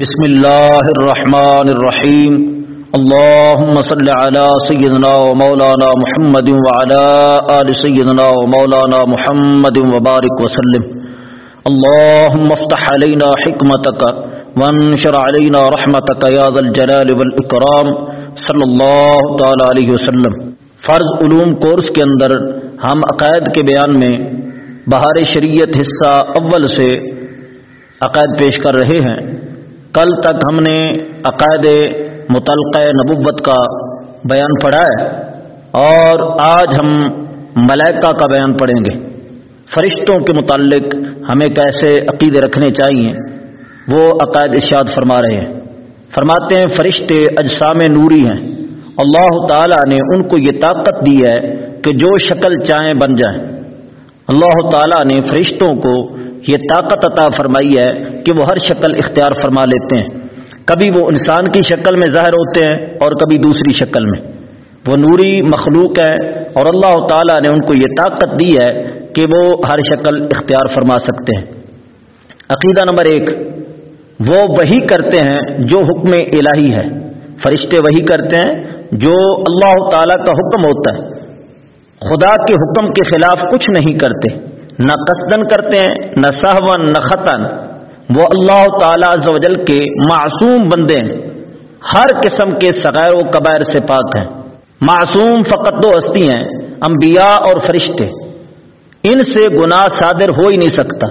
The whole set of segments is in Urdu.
بسم الله الرحمن الرحيم اللهم صل على سيدنا ومولانا محمد وعلى آل سيدنا ومولانا محمد وبارك وسلم اللهم افتح علينا حكمتك وانشر علينا رحمتك يا ذا الجلال والإكرام صلی اللہ تعالی علیہ وسلم۔ فرض علوم کورس کے اندر ہم عقائد کے بیان میں بہار شریعت حصہ اول سے عقائد پیش کر رہے ہیں۔ کل تک ہم نے عقائد متعلقہ نبوت کا بیان پڑھا ہے اور آج ہم ملائکہ کا بیان پڑھیں گے۔ فرشتوں کے متعلق ہمیں کیسے عقیدے رکھنے چاہیے وہ عقائد اشاد فرما رہے ہیں۔ فرماتے ہیں، فرشتے اجسام نوری ہیں۔ اللہ تعالیٰ نے ان کو یہ طاقت دی ہے کہ جو شکل چاہیں بن جائیں۔ اللہ تعالیٰ نے فرشتوں کو یہ طاقت عطا فرمائی ہے کہ وہ ہر شکل اختیار فرما لیتے ہیں۔ کبھی وہ انسان کی شکل میں ظاہر ہوتے ہیں اور کبھی دوسری شکل میں۔ وہ نوری مخلوق ہے اور اللہ تعالیٰ نے ان کو یہ طاقت دی ہے کہ وہ ہر شکل اختیار فرما سکتے ہیں۔ عقیدہ نمبر ایک، وہ وہی کرتے ہیں جو حکم الہی ہے۔ فرشتے وہی کرتے ہیں جو اللہ تعالیٰ کا حکم ہوتا ہے۔ خدا کے حکم کے خلاف کچھ نہیں کرتے۔ نہ قصدن کرتے ہیں، نہ سہون نہ خطن وہ اللہ تعالی جل کے معصوم بندے ہیں۔ ہر قسم کے سغیر و قبیر سے پاک ہیں۔ معصوم فقط دو ہستی ہیں، انبیاء اور فرشتے۔ ان سے گناہ صادر ہو ہی نہیں سکتا۔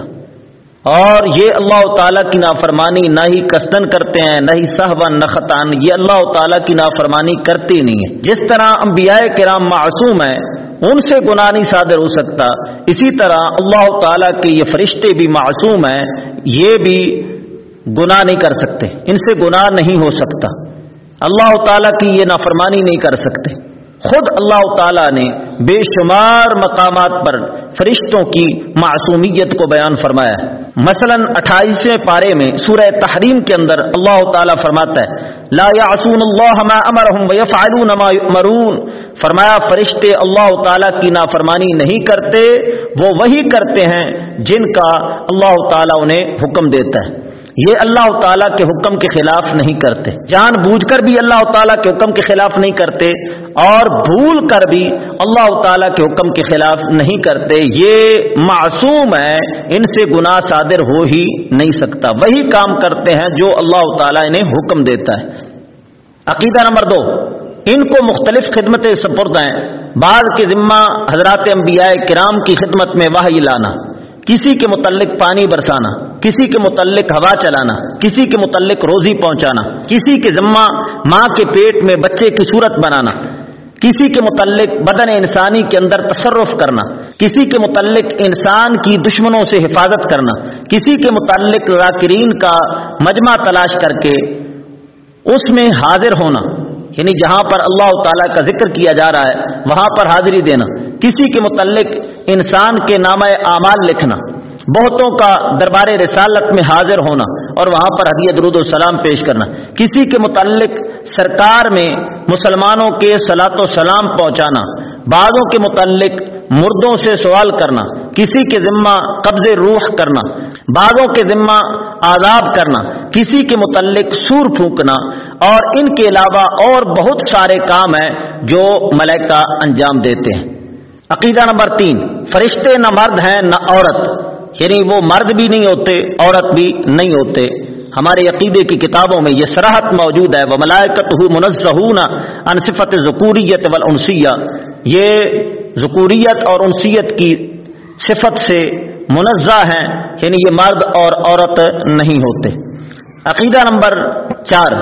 اور یہ اللہ تعالیٰ کی نافرمانی نہ ہی قصدن کرتے ہیں، نہ ہی صحبن نہ خطان یہ اللہ تعالیٰ کی نافرمانی کرتے نہیں ہے جس طرح انبیاء کرام معصوم ہیں ان سے گناہ نہیں صادر ہو سکتا۔ اسی طرح اللہ تعالیٰ کے یہ فرشتے بھی معصوم ہیں، یہ بھی گناہ نہیں کر سکتے۔ ان سے گناہ نہیں ہو سکتا۔ اللہ تعالیٰ کی یہ نافرمانی نہیں کر سکتے۔ خود اللہ تعالیٰ نے بے شمار مقامات پر فرشتوں کی معصومیت کو بیان فرمایا۔ ہے مثلا اٹھائیسویں پارے میں سورہ تحریم کے اندر اللہ تعالیٰ فرماتا ہے لا يعصون اللہ ما امرهم ويفعلون ما يؤمرون۔ فرمایا، فرشتے اللہ تعالیٰ کی نافرمانی نہیں کرتے، وہ وہی کرتے ہیں جن کا اللہ تعالیٰ انہیں حکم دیتا ہے۔ یہ اللہ تعالیٰ کے حکم کے خلاف نہیں کرتے۔ جان بوجھ کر بھی اللہ تعالیٰ کے حکم کے خلاف نہیں کرتے اور بھول کر بھی اللہ تعالیٰ کے حکم کے خلاف نہیں کرتے۔ یہ معصوم ہے، ان سے گناہ صادر ہو ہی نہیں سکتا۔ وہی کام کرتے ہیں جو اللہ تعالیٰ انہیں حکم دیتا ہے۔ عقیدہ نمبر دو، ان کو مختلف خدمتیں سپرد ہیں۔ بعض کے ذمہ حضرات انبیاء کرام کی خدمت میں واہ لانا، کسی کے متعلق پانی برسانا۔ کسی کے متعلق ہوا چلانا، کسی کے متعلق روزی پہنچانا، کسی کے ذمہ ماں کے پیٹ میں بچے کی صورت بنانا، کسی کے متعلق بدن انسانی کے اندر تصرف کرنا، کسی کے متعلق انسان کی دشمنوں سے حفاظت کرنا، کسی کے متعلق راکرین کا مجمع تلاش کر کے اس میں حاضر ہونا یعنی جہاں پر اللہ تعالیٰ کا ذکر کیا جا رہا ہے، وہاں پر حاضری دینا، کسی کے متعلق انسان کے نام اعمال لکھنا بہتوں کا دربار رسالت میں حاضر ہونا اور وہاں پر حدیت درود السلام پیش کرنا۔ کسی کے متعلق سرکار میں مسلمانوں کے سلاط و سلام پہنچانا، بعضوں کے متعلق مردوں سے سوال کرنا، کسی کے ذمہ قبض روح کرنا، بعضوں کے ذمہ آزاد کرنا، کسی کے متعلق سور پھونکنا، اور ان کے علاوہ اور بہت سارے کام ہیں جو ملائکہ انجام دیتے ہیں۔ عقیدہ نمبر تین، فرشتے نہ مرد ہیں نہ عورت۔ یعنی وہ مرد بھی نہیں ہوتے، عورت بھی نہیں ہوتے۔ ہمارے عقیدے کی کتابوں میں یہ سراحت موجود ہے وہ ملائکت انصفت ذکوریت والانسیہ یہ ذکوریت اور انسیت کی صفت سے منزہ ہیں یعنی یہ مرد اور عورت نہیں ہوتے۔ عقیدہ نمبر چار،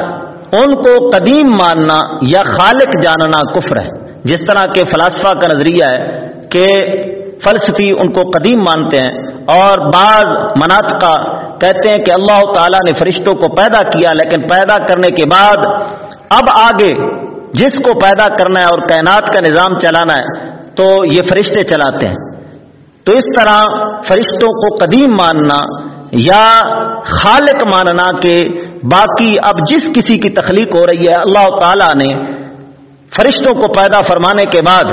ان کو قدیم ماننا یا خالق جاننا کفر ہے۔ جس طرح کے فلاسفہ کا نظریہ ہے کہ فلسفی ان کو قدیم مانتے ہیں اور بعض مناطقہ کہتے ہیں کہ اللہ تعالیٰ نے فرشتوں کو پیدا کیا، لیکن پیدا کرنے کے بعد اب آگے جس کو پیدا کرنا ہے اور کائنات کا نظام چلانا ہے، تو یہ فرشتے چلاتے ہیں۔ تو اس طرح فرشتوں کو قدیم ماننا یا خالق ماننا کہ باقی اب جس کسی کی تخلیق ہو رہی ہے، اللہ تعالیٰ نے فرشتوں کو پیدا فرمانے کے بعد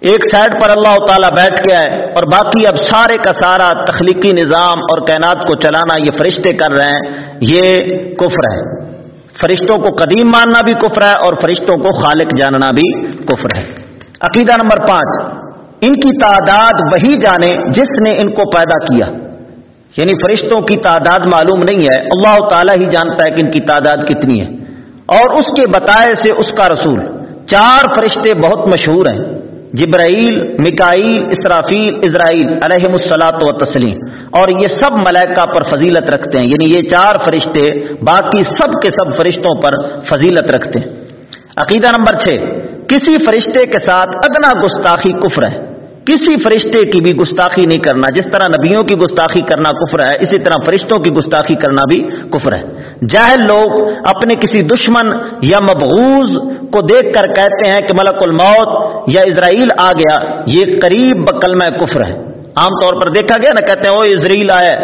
ایک سائڈ پر اللہ تعالیٰ بیٹھ گیا ہے اور باقی اب سارے کا سارا تخلیقی نظام اور کائنات کو چلانا یہ فرشتے کر رہے ہیں، یہ کفر ہے۔ فرشتوں کو قدیم ماننا بھی کفر ہے اور فرشتوں کو خالق جاننا بھی کفر ہے۔ عقیدہ نمبر پانچ، ان کی تعداد وہی جانے جس نے ان کو پیدا کیا۔ یعنی فرشتوں کی تعداد معلوم نہیں ہے، اللہ تعالیٰ ہی جانتا ہے کہ ان کی تعداد کتنی ہے۔ اور اس کے بتائے سے اس کا رسول، چار فرشتے بہت مشہور ہیں۔ جبرائیل مکائیل اسرافیل، اسرائیل علیہ السلاط و تسلیم اور یہ سب ملائکہ پر فضیلت رکھتے ہیں۔ یعنی یہ چار فرشتے باقی سب کے سب فرشتوں پر فضیلت رکھتے ہیں۔ عقیدہ نمبر چھ، کسی فرشتے کے ساتھ ادنا گستاخی کفر ہے۔ کسی فرشتے کی بھی گستاخی نہیں کرنا، جس طرح نبیوں کی گستاخی کرنا کفر ہے، اسی طرح فرشتوں کی گستاخی کرنا بھی کفر ہے۔ جاہل لوگ اپنے کسی دشمن یا مبغوض کو دیکھ کر کہتے ہیں کہ ملک الموت یا اسرائیل آ گیا، یہ قریب بکل میں کفر ہے۔ عام طور پر دیکھا گیا نا، کہتے ہیں وہ اسرائیل آیا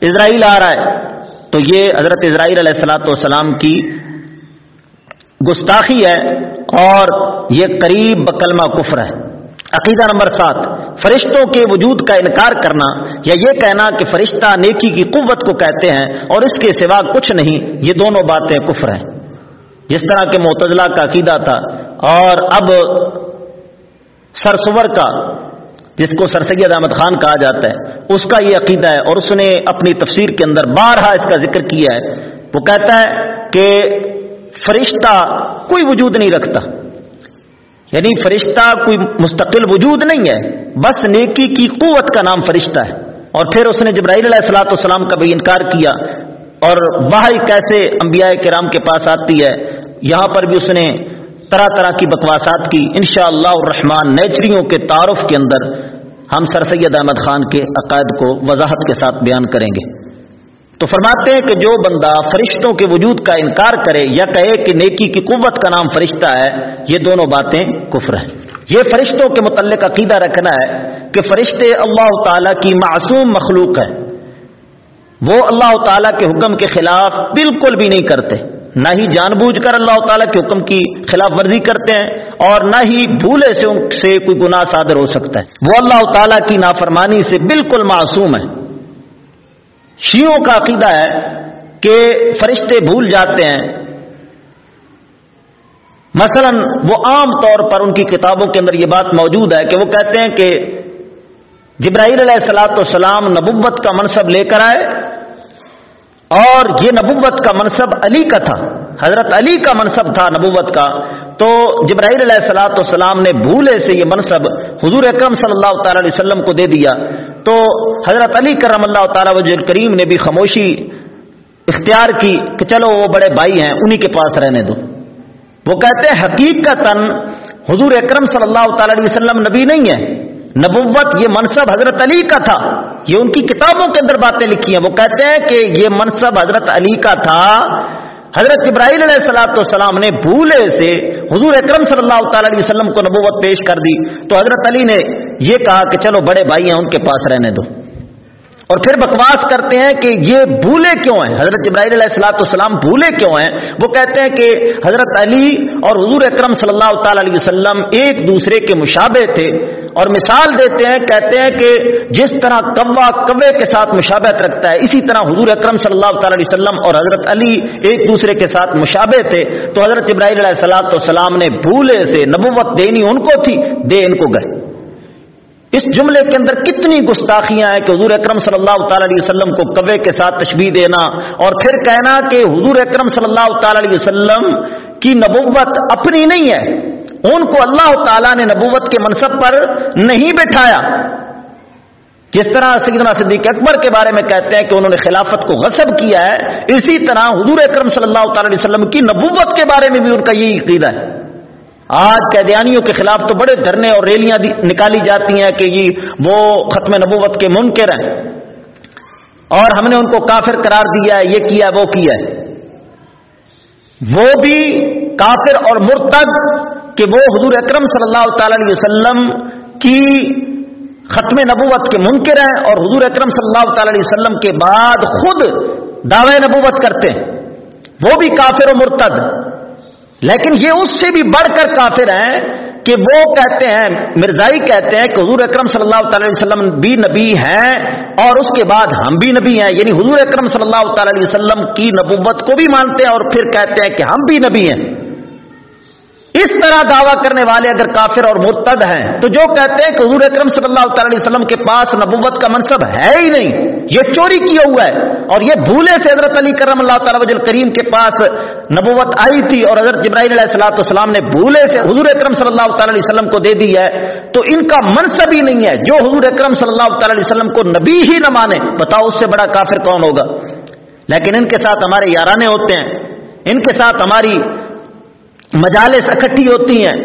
اسرائیل آ رہا ہے۔ تو یہ حضرت اسرائیل علیہ السلاۃ والسلام کی گستاخی ہے اور یہ قریب بکلمہ کفر ہے۔ عقیدہ نمبر سات، فرشتوں کے وجود کا انکار کرنا یا یہ کہنا کہ فرشتہ نیکی کی قوت کو کہتے ہیں اور اس کے سوا کچھ نہیں، یہ دونوں باتیں کفر ہیں۔ جس طرح کے معتزلہ کا عقیدہ تھا اور اب سرسور کا، جس کو سر سید احمد خان کہا جاتا ہے، اس کا یہ عقیدہ ہے اور اس نے اپنی تفسیر کے اندر بارہا اس کا ذکر کیا ہے۔ وہ کہتا ہے کہ فرشتہ کوئی وجود نہیں رکھتا۔ یعنی فرشتہ کوئی مستقل وجود نہیں ہے، بس نیکی کی قوت کا نام فرشتہ ہے۔ اور پھر اس نے جبرائیل علیہ السلاۃ والسلام کا بھی انکار کیا۔ اور وہ کیسے انبیاء کرام کے پاس آتی ہے، یہاں پر بھی اس نے طرح طرح کی بکواسات کی انشاءاللہ اللہ الرحمن نیچریوں کے تعارف کے اندر ہم سر سید احمد خان کے عقائد کو وضاحت کے ساتھ بیان کریں گے۔ تو فرماتے ہیں کہ جو بندہ فرشتوں کے وجود کا انکار کرے یا کہے کہ نیکی کی قوت کا نام فرشتہ ہے، یہ دونوں باتیں کفر ہیں۔ یہ فرشتوں کے متعلق عقیدہ رکھنا ہے کہ فرشتے اللہ تعالی کی معصوم مخلوق ہے وہ اللہ تعالی کے حکم کے خلاف بالکل بھی نہیں کرتے۔ نہ ہی جان بوجھ کر اللہ تعالیٰ کے حکم کی خلاف ورزی کرتے ہیں اور نہ ہی بھولے سے ان سے کوئی گناہ صادر ہو سکتا ہے۔ وہ اللہ تعالیٰ کی نافرمانی سے بالکل معصوم ہے شیوں کا عقیدہ ہے کہ فرشتے بھول جاتے ہیں۔ مثلا وہ عام طور پر ان کی کتابوں کے اندر یہ بات موجود ہے کہ وہ کہتے ہیں کہ جبرائیل علیہ السلاۃ والسلام نبوت کا منصب لے کر آئے اور یہ نبوت کا منصب علی کا تھا، حضرت علی کا منصب تھا نبوت کا۔ تو جبرائیل علیہ السلاۃ والسلام نے بھولے سے یہ منصب حضور اکرم صلی اللہ تعالی علیہ وسلم کو دے دیا۔ تو حضرت علی کرم اللہ تعالی وجہ کریم نے بھی خاموشی اختیار کی کہ چلو وہ بڑے بھائی ہیں، انہی کے پاس رہنے دو۔ وہ کہتے ہیں حقیقت حضور اکرم صلی اللہ تعالی علیہ وسلم نبی نہیں ہے نبوت یہ منصب حضرت علی کا تھا۔ یہ ان کی کتابوں کے اندر باتیں لکھی ہیں۔ وہ کہتے ہیں کہ یہ منصب حضرت علی کا تھا۔ حضرت ابراہیل علیہ السلاۃ والسلام نے بھولے سے حضور اکرم صلی اللہ تعالی علیہ وسلم کو نبوت پیش کر دی۔ تو حضرت علی نے یہ کہا کہ چلو بڑے بھائی ہیں، ان کے پاس رہنے دو۔ اور پھر بکواس کرتے ہیں کہ یہ بھولے کیوں ہیں؟ حضرت ابراہیل علیہ السلاۃ والسلام بھولے کیوں ہیں؟ وہ کہتے ہیں کہ حضرت علی اور حضور اکرم صلی اللہ تعالی علیہ وسلم ایک دوسرے کے مشابے تھے اور مثال دیتے ہیں، کہتے ہیں کہ جس طرح کوا کوے کے ساتھ مشابت رکھتا ہے، اسی طرح حضور اکرم صلی اللہ تعالی علیہ وسلم اور حضرت علی ایک دوسرے کے ساتھ مشابے تھے۔ تو حضرت ابراہیل علیہ السلاۃ والسلام نے بھولے سے نبوت دینی ان کو تھی، دے ان کو گئے۔ اس جملے کے اندر کتنی گستاخیاں ہیں کہ حضور اکرم صلی اللہ تعالی علیہ وسلم کو کوے کے ساتھ تشبیح دینا اور پھر کہنا کہ حضور اکرم صلی اللہ تعالی علیہ وسلم کی نبوت اپنی نہیں ہے، ان کو اللہ تعالیٰ نے نبوت کے منصب پر نہیں بٹھایا۔ جس طرح سیدنا صدیق اکبر کے بارے میں کہتے ہیں کہ انہوں نے خلافت کو غصب کیا ہے، اسی طرح حضور اکرم صلی اللہ تعالی علیہ وسلم کی نبوت کے بارے میں بھی ان کا یہی عقیدہ ہے۔ آج قیدیانیوں کے خلاف تو بڑے دھرنے اور ریلیاں نکالی جاتی ہیں کہ یہ وہ ختم نبوت کے منکر ہیں۔ اور ہم نے ان کو کافر قرار دیا ہے، یہ کیا وہ کیا ہے۔ وہ بھی کافر اور مرتد کہ وہ حضور اکرم صلی اللہ تعالی علیہ وسلم کی ختم نبوت کے منکر ہیں اور حضور اکرم صلی اللہ تعالی علیہ وسلم کے بعد خود دعوے نبوت کرتے ہیں۔ وہ بھی کافر و مرتد۔ لیکن یہ اس سے بھی بڑھ کر کافر ہیں کہ وہ کہتے ہیں، مرزائی کہتے ہیں کہ حضور اکرم صلی اللہ تعالی وسلم بھی نبی ہیں اور اس کے بعد ہم بھی نبی ہیں۔ یعنی حضور اکرم صلی اللہ تعالی وسلم کی نبوت کو بھی مانتے ہیں اور پھر کہتے ہیں کہ ہم بھی نبی ہیں۔ اس طرح دعویٰ کرنے والے اگر کافر اور مرتد ہیں، تو جو کہتے ہیں کہ حضور اکرم صلی اللہ تعالی علیہ وسلم کے پاس نبوت کا منصب ہے ہی نہیں، یہ چوری کیا ہوا ہے۔ اور یہ بھولے سے حضرت علی کرم اللہ تعالی وجل کریم کے پاس نبوت آئی تھی اور حضرت جبرائیل علیہ السلاۃ والسلام نے بھولے سے حضور اکرم صلی اللہ تعالی علیہ وسلم کو دے دی ہے، تو ان کا منصب ہی نہیں ہے۔ جو حضور اکرم صلی اللہ تعالی علیہ وسلم کو نبی ہی نہ مانے، بتاؤ اس سے بڑا کافر کون ہوگا؟ لیکن ان کے ساتھ ہمارے یارانے ہوتے ہیں۔ ان کے ساتھ ہماری مجالس اکٹھی ہوتی ہیں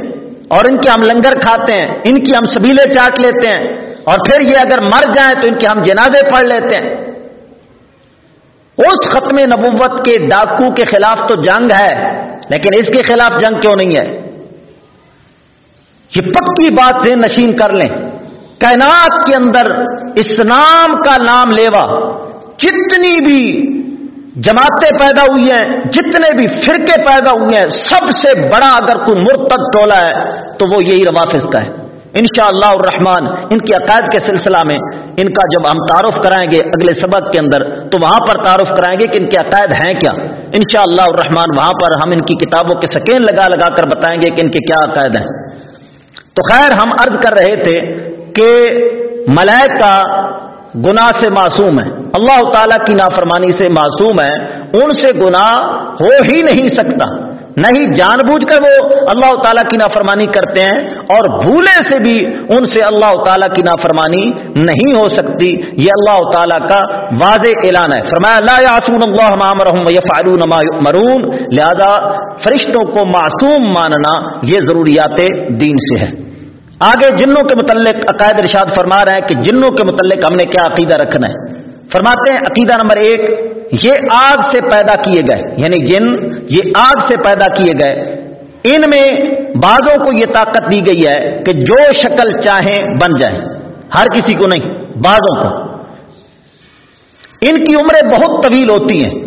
اور ان کے ہم لنگر کھاتے ہیں، ان کی ہم سبیلے چاٹ لیتے ہیں اور پھر یہ اگر مر جائیں تو ان کے ہم جنازے پڑھ لیتے ہیں۔ اس ختم نبوت کے ڈاکو کے خلاف تو جنگ ہے، لیکن اس کے خلاف جنگ کیوں نہیں ہے؟ یہ پکی بات سے نشین کر لیں۔ کائنات کے اندر اسلام کا نام لیوا، جتنی بھی جماعتیں پیدا ہوئی ہیں، جتنے بھی فرقے پیدا ہوئے ہیں، سب سے بڑا اگر کوئی مرتد ٹولا ہے، تو وہ یہی روافظ کا ہے۔ انشاءاللہ الرحمن، ان کے عقائد کے سلسلہ میں ان کا جب ہم تعارف کرائیں گے اگلے سبق کے اندر، تو وہاں پر تعارف کرائیں گے کہ ان کے عقائد ہیں کیا۔ انشاءاللہ الرحمن، وہاں پر ہم ان کی کتابوں کے سکین لگا لگا کر بتائیں گے کہ ان کے کیا عقائد ہیں۔ تو خیر، ہم عرض کر رہے تھے کہ ملائکہ گناہ سے معصوم ہے۔ اللہ تعالیٰ کی نافرمانی سے معصوم ہے۔ ان سے گناہ ہو ہی نہیں سکتا۔ نہیں جان بوجھ کر وہ اللہ تعالیٰ کی نافرمانی کرتے ہیں اور بھولے سے بھی ان سے اللہ تعالیٰ کی نافرمانی نہیں ہو سکتی۔ یہ اللہ تعالیٰ کا واضح اعلان ہے۔ فرمایا اللہ اللہ مرون لہذا فرشتوں کو معصوم ماننا یہ ضروریات دین سے ہے۔ آگے جنوں کے متعلق عقائد ارشاد فرما رہے ہیں کہ جنوں کے متعلق ہم نے کیا عقیدہ رکھنا ہے۔ فرماتے ہیں عقیدہ نمبر ایک، یہ آگ سے پیدا کیے گئے یعنی جن، یہ آگ سے پیدا کیے گئے۔ ان میں بعضوں کو یہ طاقت دی گئی ہے کہ جو شکل چاہیں بن جائیں۔ ہر کسی کو نہیں، بعضوں کو۔ ان کی عمریں بہت طویل ہوتی ہیں،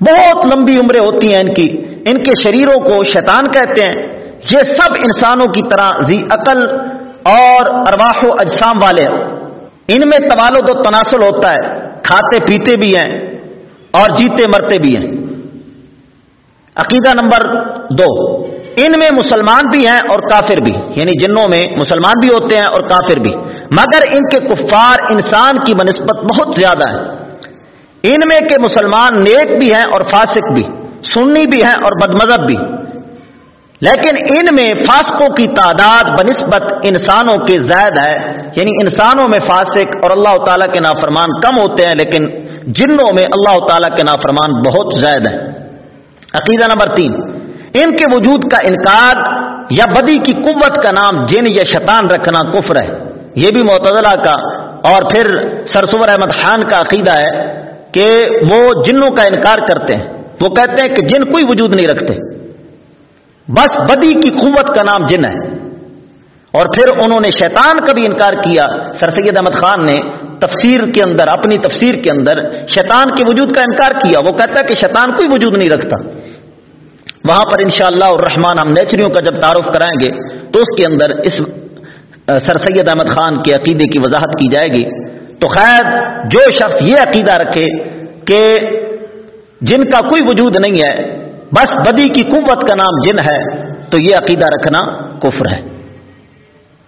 بہت لمبی عمریں ہوتی ہیں ان کی۔ ان کے شریروں کو شیطان کہتے ہیں۔ یہ سب انسانوں کی طرح ذی عقل اور ارواح و اجسام والے ان میں توالد و تناسل ہوتا ہے۔ کھاتے پیتے بھی ہیں اور جیتے مرتے بھی ہیں۔ عقیدہ نمبر دو، ان میں مسلمان بھی ہیں اور کافر بھی۔ یعنی جنوں میں مسلمان بھی ہوتے ہیں اور کافر بھی۔ مگر ان کے کفار انسان کی بنسبت بہت زیادہ ہے ان میں کے مسلمان نیک بھی ہیں اور فاسق بھی۔ سنی بھی ہیں اور بدمذہب بھی۔ لیکن ان میں فاسقوں کی تعداد بنسبت انسانوں کے زائد ہے۔ یعنی انسانوں میں فاسق اور اللہ تعالیٰ کے نافرمان کم ہوتے ہیں، لیکن جنوں میں اللہ تعالیٰ کے نافرمان بہت زائد ہیں۔ عقیدہ نمبر تین، ان کے وجود کا انکار یا بدی کی قوت کا نام جن یا شیطان رکھنا کفر ہے۔ یہ بھی معتدلہ کا اور پھر سرسور احمد خان کا عقیدہ ہے کہ وہ جنوں کا انکار کرتے ہیں۔ وہ کہتے ہیں کہ جن کوئی وجود نہیں رکھتے۔ بس بدی کی قوت کا نام جن ہے۔ اور پھر انہوں نے شیطان کا بھی انکار کیا۔ سر سید احمد خان نے تفسیر کے اندر، اپنی تفسیر کے اندر شیطان کے وجود کا انکار کیا۔ وہ کہتا ہے کہ شیطان کوئی وجود نہیں رکھتا۔ وہاں پر انشاءاللہ اور رحمان ہم نیچریوں کا جب تعارف کرائیں گے، تو اس کے اندر اس سر سید احمد خان کے عقیدے کی وضاحت کی جائے گی۔ تو خیر، جو شخص یہ عقیدہ رکھے کہ جن کا کوئی وجود نہیں ہے بس بدی کی قوت کا نام جن ہے تو یہ عقیدہ رکھنا کفر ہے۔